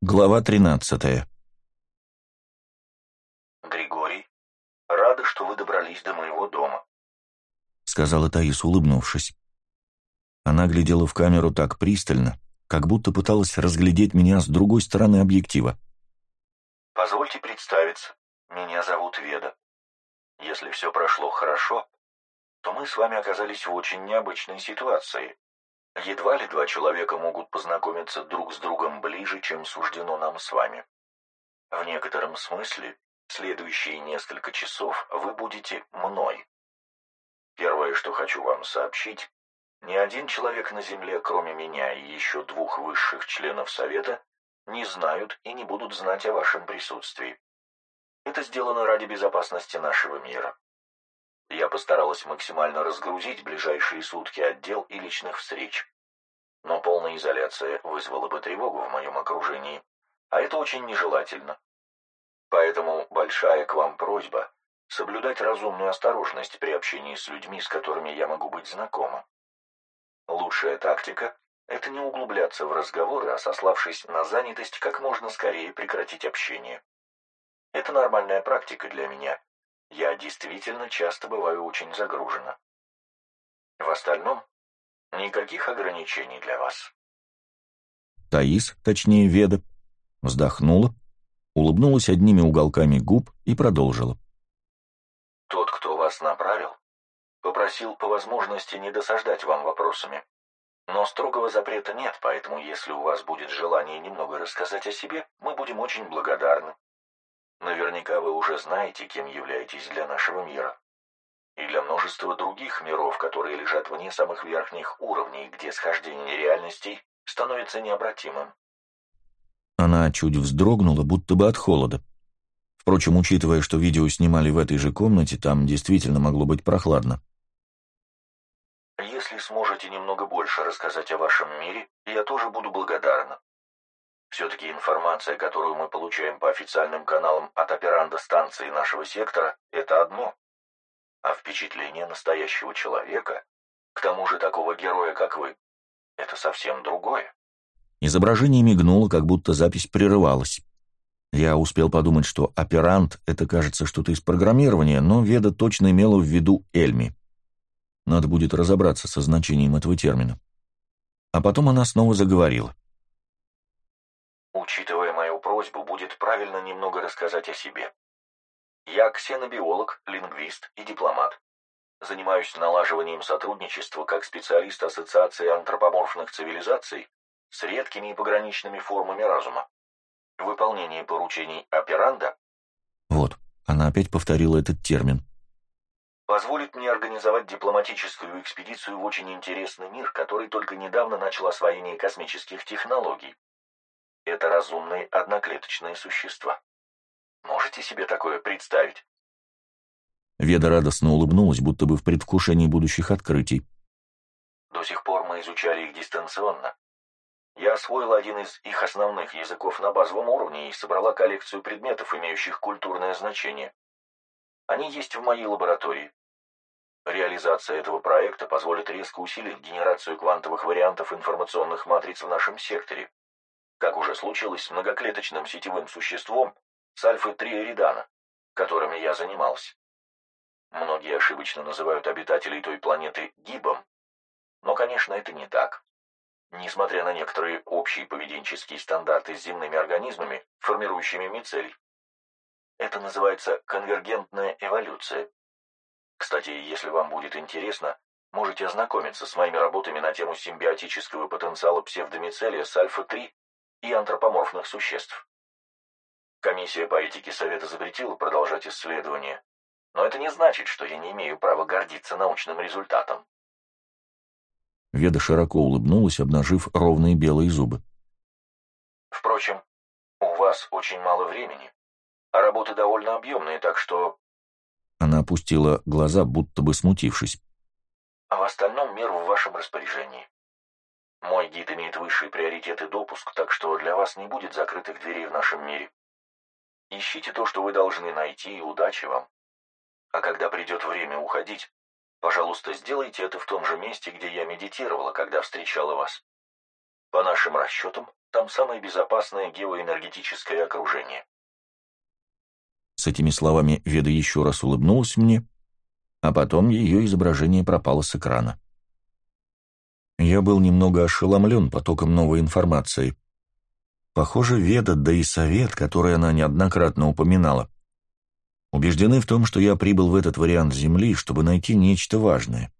Глава 13 «Григорий, рада, что вы добрались до моего дома», — сказала Таис, улыбнувшись. Она глядела в камеру так пристально, как будто пыталась разглядеть меня с другой стороны объектива. «Позвольте представиться. Меня зовут Веда. Если все прошло хорошо, то мы с вами оказались в очень необычной ситуации. Едва ли два человека могут познакомиться друг с другом ближе, чем суждено нам с вами. В некотором смысле, следующие несколько часов вы будете мной. Первое, что хочу вам сообщить, ни один человек на Земле, кроме меня и еще двух высших членов Совета, не знают и не будут знать о вашем присутствии. Это сделано ради безопасности нашего мира. Я постаралась максимально разгрузить ближайшие сутки отдел и личных встреч. Но полная изоляция вызвала бы тревогу в моем окружении, а это очень нежелательно. Поэтому большая к вам просьба соблюдать разумную осторожность при общении с людьми, с которыми я могу быть знакома. Лучшая тактика – это не углубляться в разговоры, а сославшись на занятость, как можно скорее прекратить общение. Это нормальная практика для меня, я действительно часто бываю очень загружена. В остальном, никаких ограничений для вас. Таис, точнее Веда, вздохнула, улыбнулась одними уголками губ и продолжила. Тот, кто вас направил, попросил по возможности не досаждать вам вопросами. Но строгого запрета нет, поэтому если у вас будет желание немного рассказать о себе, мы будем очень благодарны. Наверняка вы уже знаете, кем являетесь для нашего мира. И для множества других миров, которые лежат вне самых верхних уровней, где схождение реальностей становится необратимым. Она чуть вздрогнула, будто бы от холода. Впрочем, учитывая, что видео снимали в этой же комнате, там действительно могло быть прохладно. Если сможете немного больше рассказать о вашем мире, я тоже буду благодарна. Все-таки информация, которую мы получаем по официальным каналам от операнда станции нашего сектора, это одно. А впечатление настоящего человека, к тому же такого героя, как вы, это совсем другое. Изображение мигнуло, как будто запись прерывалась. Я успел подумать, что оперант — это, кажется, что-то из программирования, но Веда точно имела в виду Эльми. Надо будет разобраться со значением этого термина. А потом она снова заговорила. Учитывая мою просьбу, будет правильно немного рассказать о себе. Я ксенобиолог, лингвист и дипломат. Занимаюсь налаживанием сотрудничества как специалист Ассоциации антропоморфных цивилизаций с редкими и пограничными формами разума. Выполнение поручений операнда Вот, она опять повторила этот термин. позволит мне организовать дипломатическую экспедицию в очень интересный мир, который только недавно начал освоение космических технологий. Это разумные одноклеточные существа. Можете себе такое представить? Веда радостно улыбнулась, будто бы в предвкушении будущих открытий. До сих пор мы изучали их дистанционно. Я освоил один из их основных языков на базовом уровне и собрала коллекцию предметов, имеющих культурное значение. Они есть в моей лаборатории. Реализация этого проекта позволит резко усилить генерацию квантовых вариантов информационных матриц в нашем секторе как уже случилось с многоклеточным сетевым существом с альфа-3 Эридана, которыми я занимался. Многие ошибочно называют обитателей той планеты гибом, но, конечно, это не так. Несмотря на некоторые общие поведенческие стандарты с земными организмами, формирующими мицелий. Это называется конвергентная эволюция. Кстати, если вам будет интересно, можете ознакомиться с моими работами на тему симбиотического потенциала псевдомицелия с альфа-3 и антропоморфных существ. Комиссия по этике Совета запретила продолжать исследования, но это не значит, что я не имею права гордиться научным результатом. Веда широко улыбнулась, обнажив ровные белые зубы. Впрочем, у вас очень мало времени, а работы довольно объемные, так что... Она опустила глаза, будто бы смутившись. А в остальном мир в вашем распоряжении. Мой гид имеет высший приоритет и допуск, так что для вас не будет закрытых дверей в нашем мире. Ищите то, что вы должны найти, и удачи вам. А когда придет время уходить, пожалуйста, сделайте это в том же месте, где я медитировала, когда встречала вас. По нашим расчетам, там самое безопасное геоэнергетическое окружение. С этими словами Веда еще раз улыбнулась мне, а потом ее изображение пропало с экрана. Я был немного ошеломлен потоком новой информации. Похоже, Веда, да и Совет, который она неоднократно упоминала, убеждены в том, что я прибыл в этот вариант Земли, чтобы найти нечто важное.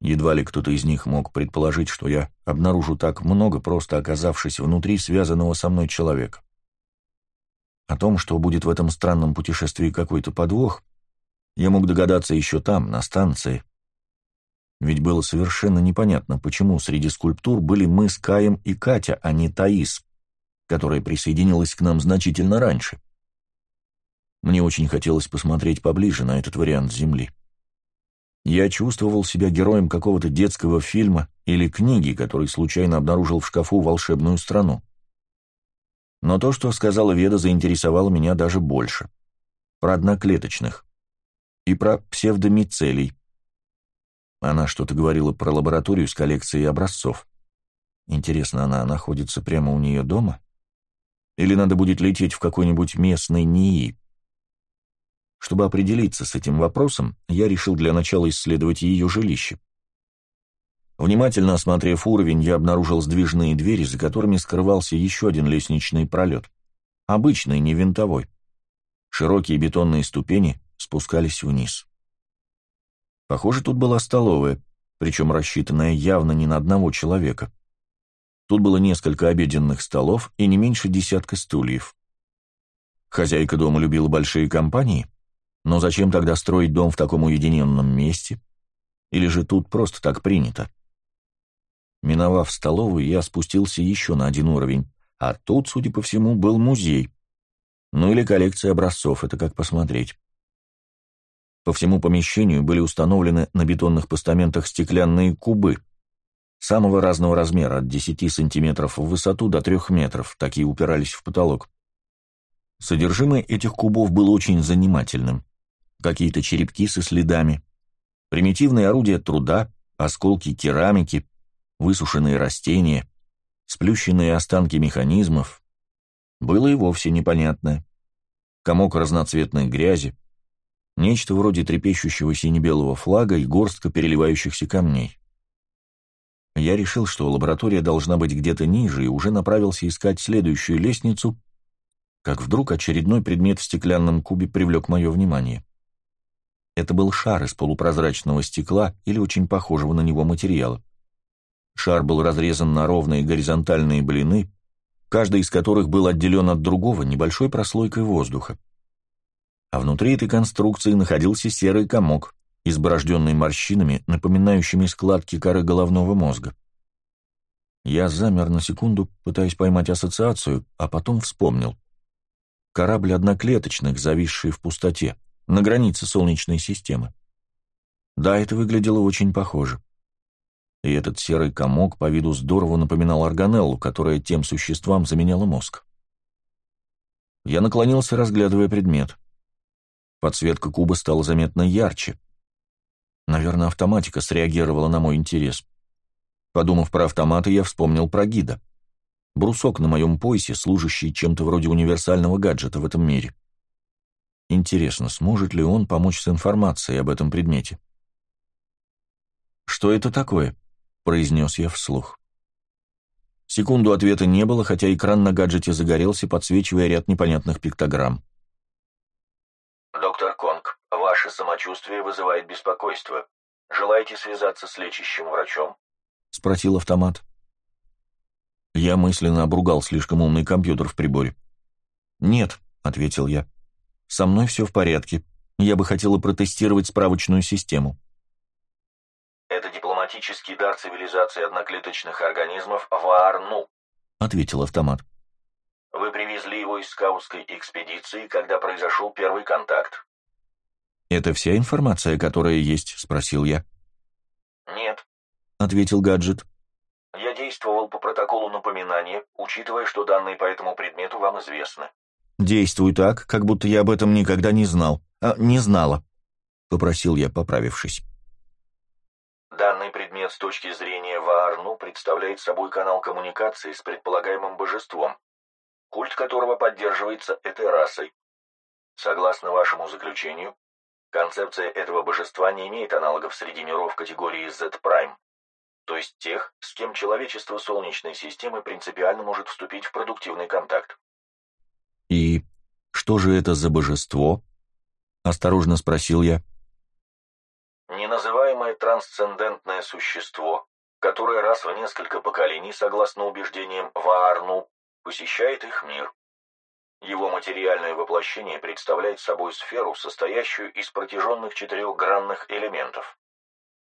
Едва ли кто-то из них мог предположить, что я обнаружу так много, просто оказавшись внутри связанного со мной человека. О том, что будет в этом странном путешествии какой-то подвох, я мог догадаться еще там, на станции. Ведь было совершенно непонятно, почему среди скульптур были мы с Каем и Катя, а не Таис, которая присоединилась к нам значительно раньше. Мне очень хотелось посмотреть поближе на этот вариант Земли. Я чувствовал себя героем какого-то детского фильма или книги, который случайно обнаружил в шкафу волшебную страну. Но то, что сказала Веда, заинтересовало меня даже больше. Про одноклеточных. И про псевдомицелий. Она что-то говорила про лабораторию с коллекцией образцов. Интересно, она находится прямо у нее дома? Или надо будет лететь в какой-нибудь местный НИИ? Чтобы определиться с этим вопросом, я решил для начала исследовать ее жилище. Внимательно осмотрев уровень, я обнаружил сдвижные двери, за которыми скрывался еще один лестничный пролет. Обычный, не винтовой. Широкие бетонные ступени спускались вниз. Похоже, тут была столовая, причем рассчитанная явно не на одного человека. Тут было несколько обеденных столов и не меньше десятка стульев. Хозяйка дома любила большие компании — но зачем тогда строить дом в таком уединенном месте? Или же тут просто так принято? Миновав столовую, я спустился еще на один уровень, а тут, судя по всему, был музей. Ну или коллекция образцов, это как посмотреть. По всему помещению были установлены на бетонных постаментах стеклянные кубы, самого разного размера, от 10 сантиметров в высоту до 3 метров, такие упирались в потолок. Содержимое этих кубов было очень занимательным какие-то черепки со следами, примитивные орудия труда, осколки керамики, высушенные растения, сплющенные останки механизмов. Было и вовсе непонятное. Комок разноцветной грязи, нечто вроде трепещущего сине-белого флага и горстка переливающихся камней. Я решил, что лаборатория должна быть где-то ниже, и уже направился искать следующую лестницу, как вдруг очередной предмет в стеклянном кубе привлек мое внимание. Это был шар из полупрозрачного стекла или очень похожего на него материала. Шар был разрезан на ровные горизонтальные блины, каждый из которых был отделен от другого небольшой прослойкой воздуха. А внутри этой конструкции находился серый комок, изборожденный морщинами, напоминающими складки коры головного мозга. Я замер на секунду, пытаясь поймать ассоциацию, а потом вспомнил. Корабль одноклеточных, зависший в пустоте на границе Солнечной системы. Да, это выглядело очень похоже. И этот серый комок по виду здорово напоминал органеллу, которая тем существам заменяла мозг. Я наклонился, разглядывая предмет. Подсветка куба стала заметно ярче. Наверное, автоматика среагировала на мой интерес. Подумав про автоматы, я вспомнил про гида. Брусок на моем поясе, служащий чем-то вроде универсального гаджета в этом мире. Интересно, сможет ли он помочь с информацией об этом предмете? «Что это такое?» — произнес я вслух. Секунду ответа не было, хотя экран на гаджете загорелся, подсвечивая ряд непонятных пиктограмм. «Доктор Конг, ваше самочувствие вызывает беспокойство. Желаете связаться с лечащим врачом?» — спросил автомат. Я мысленно обругал слишком умный компьютер в приборе. «Нет», — ответил я. Со мной все в порядке. Я бы хотела протестировать справочную систему. Это дипломатический дар цивилизации одноклеточных организмов Ваарну, ответил автомат. Вы привезли его из скаутской экспедиции, когда произошел первый контакт. «Это вся информация, которая есть?» — спросил я. «Нет», — ответил гаджет. «Я действовал по протоколу напоминания, учитывая, что данные по этому предмету вам известны. «Действуй так, как будто я об этом никогда не знал. А, не знала», — попросил я, поправившись. Данный предмет с точки зрения Ваарну представляет собой канал коммуникации с предполагаемым божеством, культ которого поддерживается этой расой. Согласно вашему заключению, концепция этого божества не имеет аналогов среди миров категории Z-Prime, то есть тех, с кем человечество Солнечной системы принципиально может вступить в продуктивный контакт. «И что же это за божество?» — осторожно спросил я. Неназываемое трансцендентное существо, которое раз в несколько поколений, согласно убеждениям Ваарну, посещает их мир. Его материальное воплощение представляет собой сферу, состоящую из протяженных четырехгранных элементов.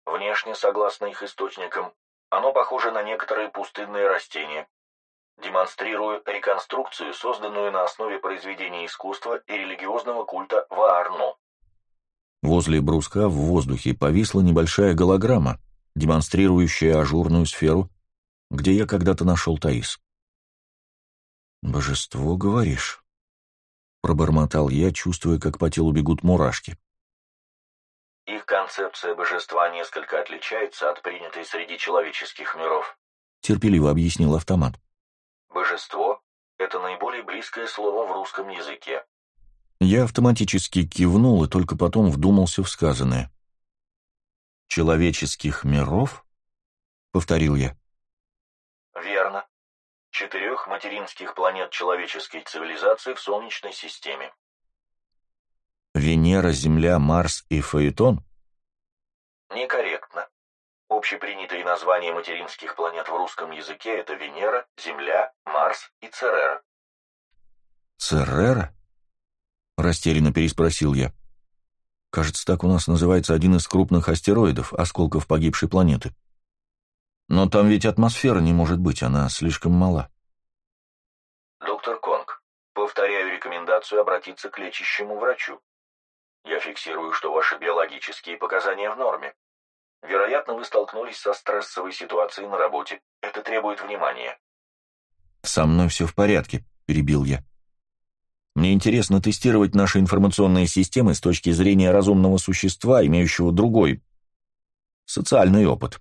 Внешне, согласно их источникам, оно похоже на некоторые пустынные растения, демонстрируя реконструкцию, созданную на основе произведений искусства и религиозного культа Ваарну. Возле бруска в воздухе повисла небольшая голограмма, демонстрирующая ажурную сферу, где я когда-то нашел Таис. «Божество, говоришь?» — пробормотал я, чувствуя, как по телу бегут мурашки. Их концепция божества несколько отличается от принятой среди человеческих миров. Терпеливо объяснил автомат. Божество — это наиболее близкое слово в русском языке. Я автоматически кивнул и только потом вдумался в сказанное. «Человеческих миров?» — повторил я. Верно. Четырех материнских планет человеческой цивилизации в Солнечной системе. Венера, Земля, Марс и Фаэтон? Некорректно. Общепринятые названия материнских планет в русском языке – это Венера, Земля, Марс и Церера. Церера? Растерянно переспросил я. Кажется, так у нас называется один из крупных астероидов, осколков погибшей планеты. Но там ведь атмосфера не может быть, она слишком мала. Доктор Конг, повторяю рекомендацию обратиться к лечащему врачу. Я фиксирую, что ваши биологические показания в норме. Вероятно, вы столкнулись со стрессовой ситуацией на работе. Это требует внимания. «Со мной все в порядке», — перебил я. «Мне интересно тестировать наши информационные системы с точки зрения разумного существа, имеющего другой социальный опыт».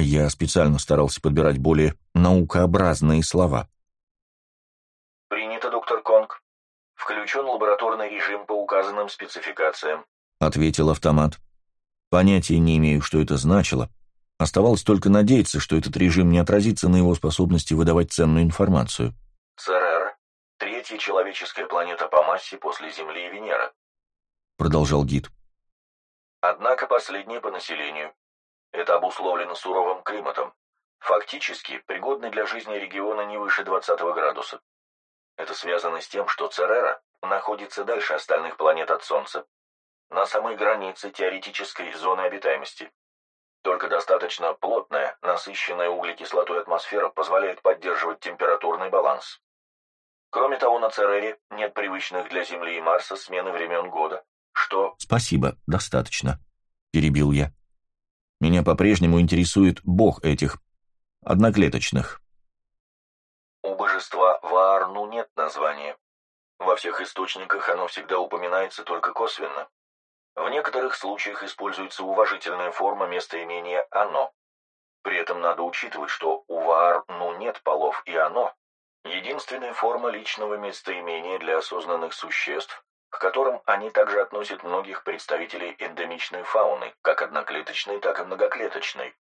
Я специально старался подбирать более наукообразные слова. «Принято, доктор Конг. Включен лабораторный режим по указанным спецификациям», — ответил автомат. Понятия не имею, что это значило. Оставалось только надеяться, что этот режим не отразится на его способности выдавать ценную информацию. «ЦРР — третья человеческая планета по массе после Земли и Венеры», — продолжал гид. «Однако последняя по населению. Это обусловлено суровым климатом. Фактически, пригодный для жизни региона не выше 20 градуса. Это связано с тем, что Церера находится дальше остальных планет от Солнца, на самой границе теоретической зоны обитаемости. Только достаточно плотная, насыщенная углекислотой атмосфера позволяет поддерживать температурный баланс. Кроме того, на Церере нет привычных для Земли и Марса смены времен года, что... «Спасибо, достаточно», — перебил я. «Меня по-прежнему интересует бог этих одноклеточных». У божества Ваарну нет названия. Во всех источниках оно всегда упоминается только косвенно. В некоторых случаях используется уважительная форма местоимения «оно». При этом надо учитывать, что у Ваарну нет полов и «оно» — единственная форма личного местоимения для осознанных существ, к которым они также относят многих представителей эндемичной фауны, как одноклеточной, так и многоклеточной.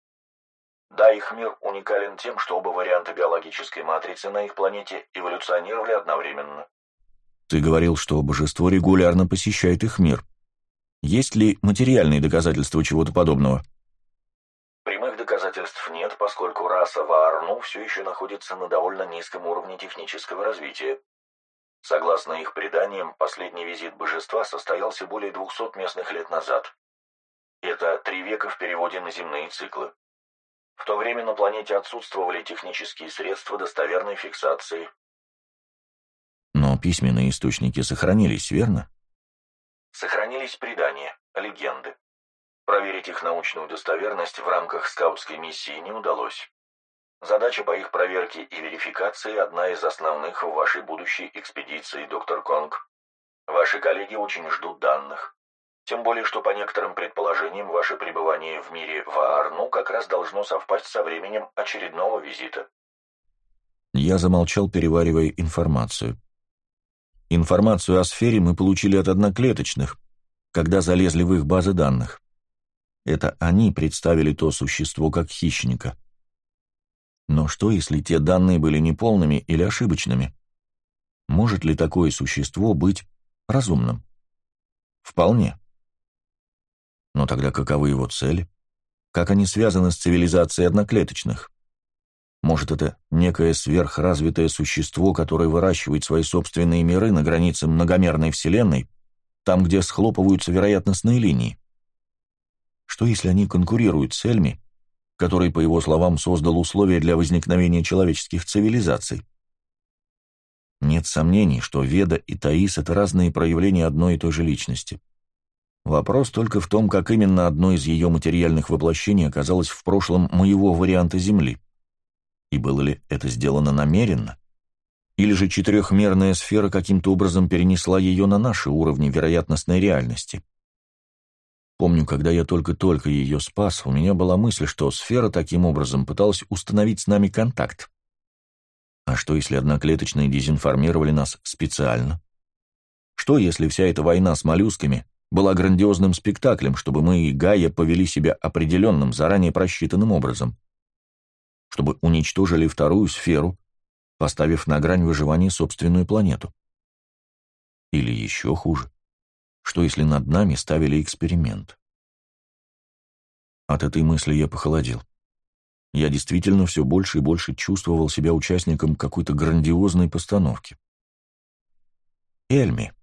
Да, их мир уникален тем, что оба варианта биологической матрицы на их планете эволюционировали одновременно. Ты говорил, что божество регулярно посещает их мир. Есть ли материальные доказательства чего-то подобного? Прямых доказательств нет, поскольку раса Ваарну все еще находится на довольно низком уровне технического развития. Согласно их преданиям, последний визит божества состоялся более 200 местных лет назад. Это три века в переводе на земные циклы. В то время на планете отсутствовали технические средства достоверной фиксации. Но письменные источники сохранились, верно? Сохранились предания, легенды. Проверить их научную достоверность в рамках скаутской миссии не удалось. Задача по их проверке и верификации одна из основных в вашей будущей экспедиции, доктор Конг. Ваши коллеги очень ждут данных. Тем более, что по некоторым предположениям ваше пребывание в мире Ваарну как раз должно совпасть со временем очередного визита. Я замолчал, переваривая информацию. Информацию о сфере мы получили от одноклеточных, когда залезли в их базы данных. Это они представили то существо как хищника. Но что, если те данные были неполными или ошибочными? Может ли такое существо быть разумным? Вполне. Но тогда каковы его цели? Как они связаны с цивилизацией одноклеточных? Может, это некое сверхразвитое существо, которое выращивает свои собственные миры на границе многомерной Вселенной, там, где схлопываются вероятностные линии? Что, если они конкурируют с Эльми, который, по его словам, создал условия для возникновения человеческих цивилизаций? Нет сомнений, что Веда и Таис — это разные проявления одной и той же личности. Вопрос только в том, как именно одно из ее материальных воплощений оказалось в прошлом моего варианта Земли. И было ли это сделано намеренно? Или же четырехмерная сфера каким-то образом перенесла ее на наши уровни вероятностной реальности? Помню, когда я только-только ее спас, у меня была мысль, что сфера таким образом пыталась установить с нами контакт. А что, если одноклеточные дезинформировали нас специально? Что, если вся эта война с моллюсками была грандиозным спектаклем, чтобы мы и Гая повели себя определенным, заранее просчитанным образом. Чтобы уничтожили вторую сферу, поставив на грань выживания собственную планету. Или еще хуже, что если над нами ставили эксперимент? От этой мысли я похолодел. Я действительно все больше и больше чувствовал себя участником какой-то грандиозной постановки. Эльми.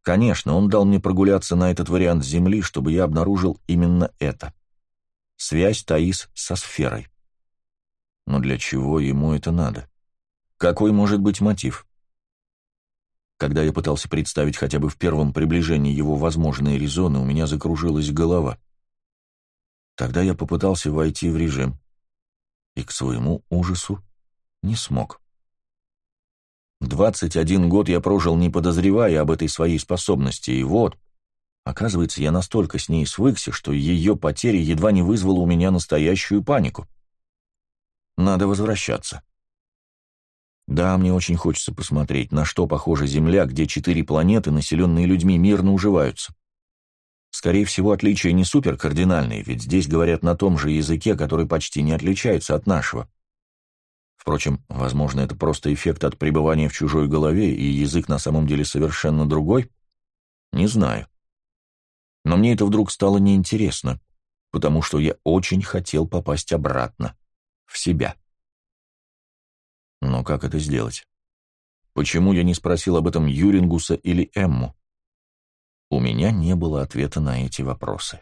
Конечно, он дал мне прогуляться на этот вариант Земли, чтобы я обнаружил именно это. Связь Таис со сферой. Но для чего ему это надо? Какой может быть мотив? Когда я пытался представить хотя бы в первом приближении его возможные резоны, у меня закружилась голова. Тогда я попытался войти в режим. И к своему ужасу не смог. Двадцать один год я прожил, не подозревая об этой своей способности, и вот, оказывается, я настолько с ней свыкся, что ее потеря едва не вызвала у меня настоящую панику. Надо возвращаться. Да, мне очень хочется посмотреть, на что похожа Земля, где четыре планеты, населенные людьми, мирно уживаются. Скорее всего, отличия не суперкардинальные, ведь здесь говорят на том же языке, который почти не отличается от нашего. Впрочем, возможно, это просто эффект от пребывания в чужой голове, и язык на самом деле совершенно другой? Не знаю. Но мне это вдруг стало неинтересно, потому что я очень хотел попасть обратно, в себя. Но как это сделать? Почему я не спросил об этом Юрингуса или Эмму? У меня не было ответа на эти вопросы.